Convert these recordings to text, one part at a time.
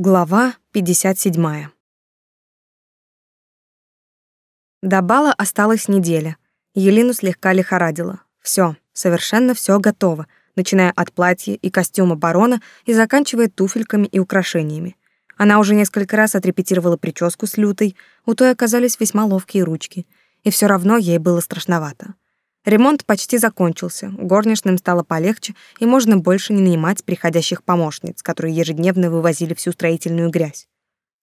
Глава 57. До бала осталась неделя. Елину слегка лихорадило. Все, совершенно все готово, начиная от платья и костюма барона и заканчивая туфельками и украшениями. Она уже несколько раз отрепетировала прическу с лютой, у той оказались весьма ловкие ручки, и все равно ей было страшновато. Ремонт почти закончился, горничным стало полегче, и можно больше не нанимать приходящих помощниц, которые ежедневно вывозили всю строительную грязь.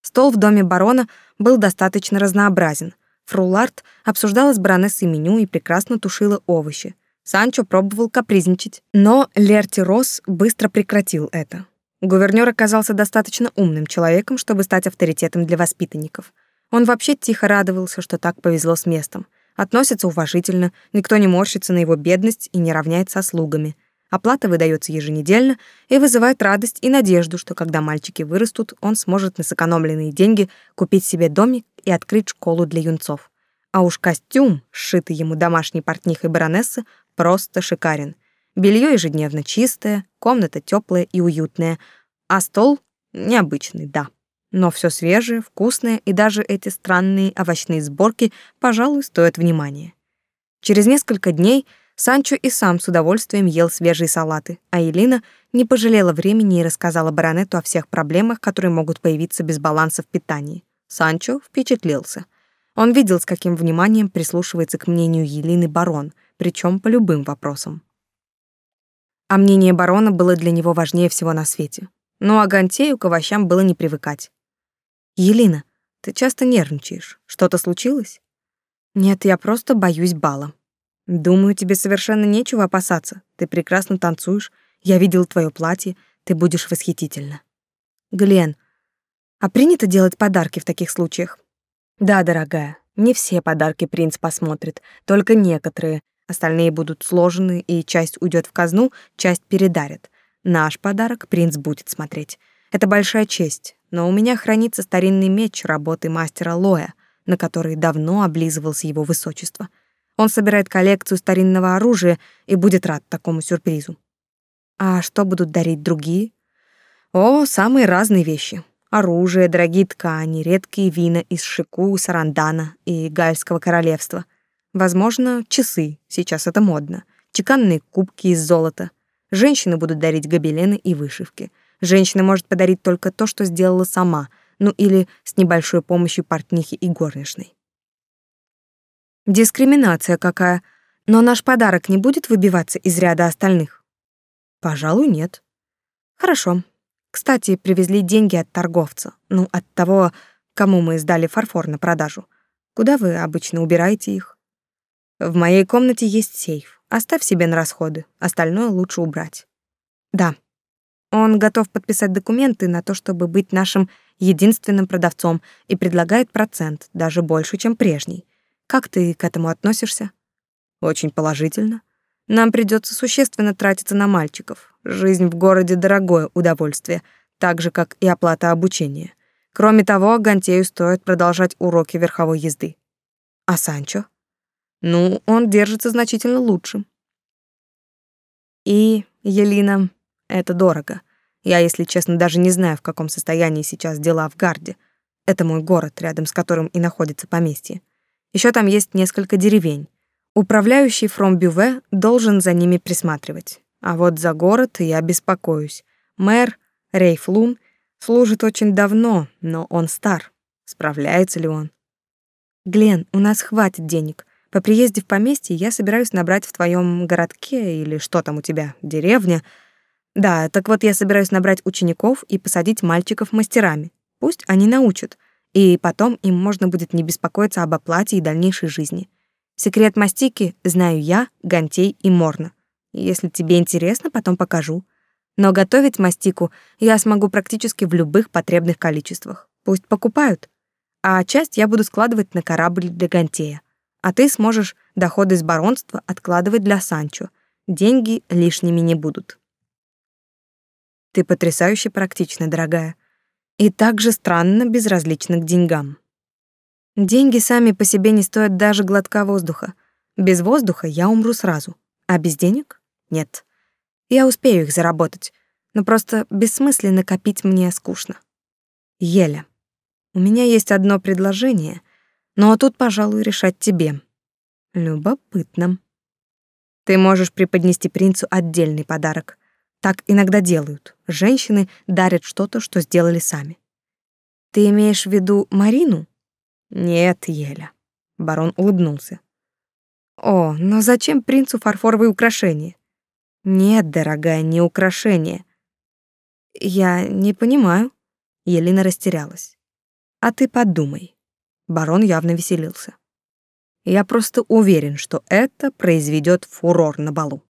Стол в доме барона был достаточно разнообразен. Фрулард обсуждала с баронессой меню и прекрасно тушила овощи. Санчо пробовал капризничать, но Лерти Росс быстро прекратил это. Гувернёр оказался достаточно умным человеком, чтобы стать авторитетом для воспитанников. Он вообще тихо радовался, что так повезло с местом относится уважительно, никто не морщится на его бедность и не равняет со слугами. Оплата выдается еженедельно и вызывает радость и надежду, что когда мальчики вырастут, он сможет на сэкономленные деньги купить себе домик и открыть школу для юнцов. А уж костюм, сшитый ему домашней портнихой баронессы, просто шикарен. Белье ежедневно чистое, комната теплая и уютная, а стол необычный, да но все свежее, вкусное, и даже эти странные овощные сборки, пожалуй, стоят внимания. Через несколько дней Санчо и сам с удовольствием ел свежие салаты, а Елена не пожалела времени и рассказала баронету о всех проблемах, которые могут появиться без баланса в питании. Санчо впечатлился. Он видел, с каким вниманием прислушивается к мнению Елины барон, причем по любым вопросам. А мнение барона было для него важнее всего на свете. Но Агантею к овощам было не привыкать. Елена, ты часто нервничаешь. Что-то случилось? Нет, я просто боюсь бала. Думаю, тебе совершенно нечего опасаться. Ты прекрасно танцуешь. Я видел твое платье. Ты будешь восхитительна. Глен, а принято делать подарки в таких случаях? Да, дорогая, не все подарки принц посмотрит, только некоторые. Остальные будут сложены, и часть уйдет в казну, часть передарят. Наш подарок принц будет смотреть. Это большая честь, но у меня хранится старинный меч работы мастера Лоя, на который давно облизывался его высочество. Он собирает коллекцию старинного оружия и будет рад такому сюрпризу. А что будут дарить другие? О, самые разные вещи. Оружие, дорогие ткани, редкие вина из Шику, Сарандана и Гальского королевства. Возможно, часы, сейчас это модно. Чеканные кубки из золота. Женщины будут дарить гобелены и вышивки — Женщина может подарить только то, что сделала сама, ну или с небольшой помощью портнихи и горничной. Дискриминация какая. Но наш подарок не будет выбиваться из ряда остальных? Пожалуй, нет. Хорошо. Кстати, привезли деньги от торговца. Ну, от того, кому мы сдали фарфор на продажу. Куда вы обычно убираете их? В моей комнате есть сейф. Оставь себе на расходы, остальное лучше убрать. Да, он готов подписать документы на то, чтобы быть нашим единственным продавцом и предлагает процент, даже больше, чем прежний. Как ты к этому относишься? Очень положительно. Нам придется существенно тратиться на мальчиков. Жизнь в городе дорогое удовольствие, так же как и оплата обучения. Кроме того, Гантею стоит продолжать уроки верховой езды. А Санчо? Ну, он держится значительно лучше. И, Елина, это дорого. Я, если честно, даже не знаю, в каком состоянии сейчас дела в Гарде. Это мой город, рядом с которым и находится поместье. Еще там есть несколько деревень. Управляющий Фром Бюве должен за ними присматривать. А вот за город я беспокоюсь. Мэр Рейф Лун служит очень давно, но он стар. Справляется ли он? Глен, у нас хватит денег. По приезде в поместье я собираюсь набрать в твоем городке или что там у тебя, деревня — да, так вот я собираюсь набрать учеников и посадить мальчиков мастерами. Пусть они научат, и потом им можно будет не беспокоиться об оплате и дальнейшей жизни. Секрет мастики знаю я, Гантей и Морна. Если тебе интересно, потом покажу. Но готовить мастику я смогу практически в любых потребных количествах. Пусть покупают. А часть я буду складывать на корабль для Гантея. А ты сможешь доходы из баронства откладывать для Санчо. Деньги лишними не будут. Ты потрясающе практична, дорогая. И также странно безразлична к деньгам. Деньги сами по себе не стоят даже глотка воздуха. Без воздуха я умру сразу, а без денег — нет. Я успею их заработать, но просто бессмысленно копить мне скучно. Еля, у меня есть одно предложение, но тут, пожалуй, решать тебе. Любопытно. Ты можешь преподнести принцу отдельный подарок. Так иногда делают. Женщины дарят что-то, что сделали сами. Ты имеешь в виду Марину? Нет, Еля. Барон улыбнулся. О, но зачем принцу фарфоровые украшения? Нет, дорогая, не украшения. Я не понимаю. Елена растерялась. А ты подумай. Барон явно веселился. Я просто уверен, что это произведет фурор на балу.